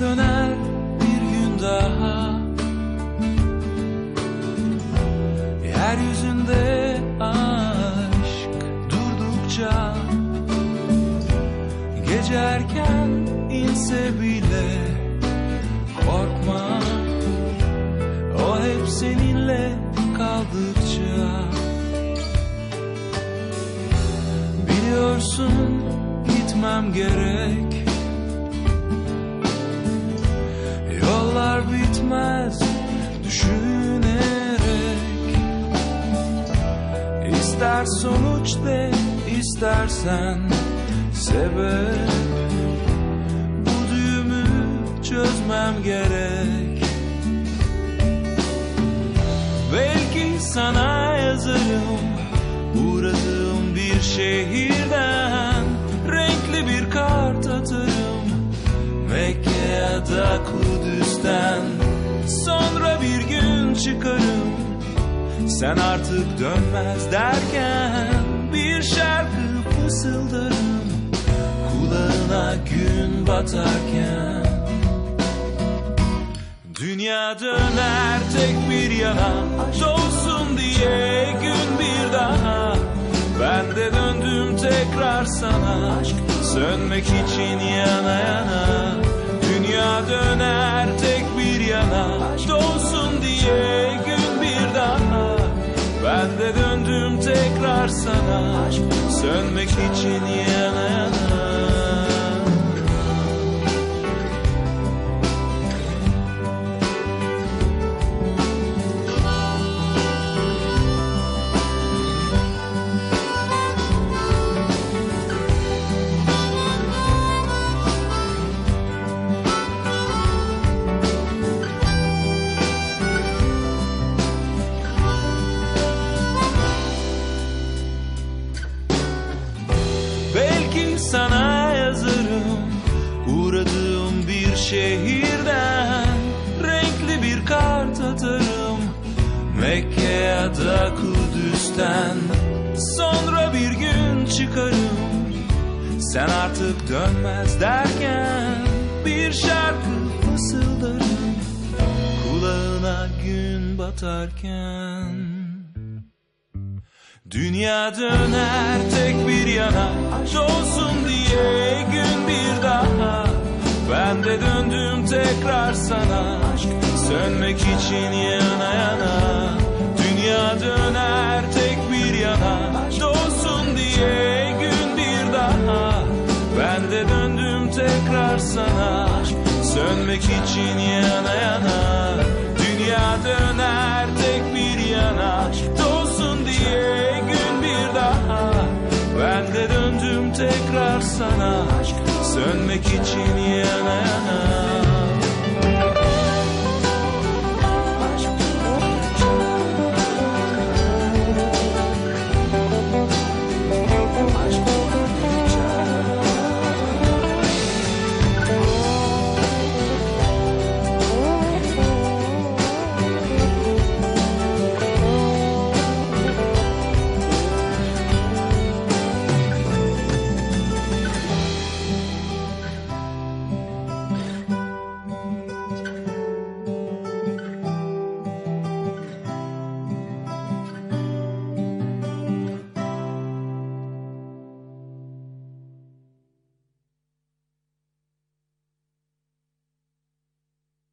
döner bir gün daha. Yeryüzünde aşk durdukça Gece erken inse bile korkma. O hep seninle kaldıkça Biliyorsun gitmem gerek. Bitmez düşünerek. İster sonuç de istersen sebep. Bu düğümü çözmem gerek. Belki sana yazarım Uğradığım bir şehirden Sen artık dönmez derken Bir şarkı fısıldarım Kulağına gün batarken. Dünya döner tek bir yana Dolsun diye gün bir daha. Ben de döndüm tekrar sana Sönmek için yana yana. Dünya döner tek bir yana Dolsun diye gün sana Sönmek için yana şehirden Renkli bir kart atarım. Mekke ya da Kudüs'ten Sonra bir gün çıkarım. Sen artık dönmez derken Bir şarkı fısıldarım. Kulağına gün batarken Dünya döner tek bir yana Dolsun diye gün bir daha Ben de döndüm tekrar sana. Sönmek için yana yana. Dünya döner tek bir yana. Dolsun diye gün bir daha. Ben de döndüm tekrar sana. Sönmek için yana yana sana aşk. Sönmek için yana yana.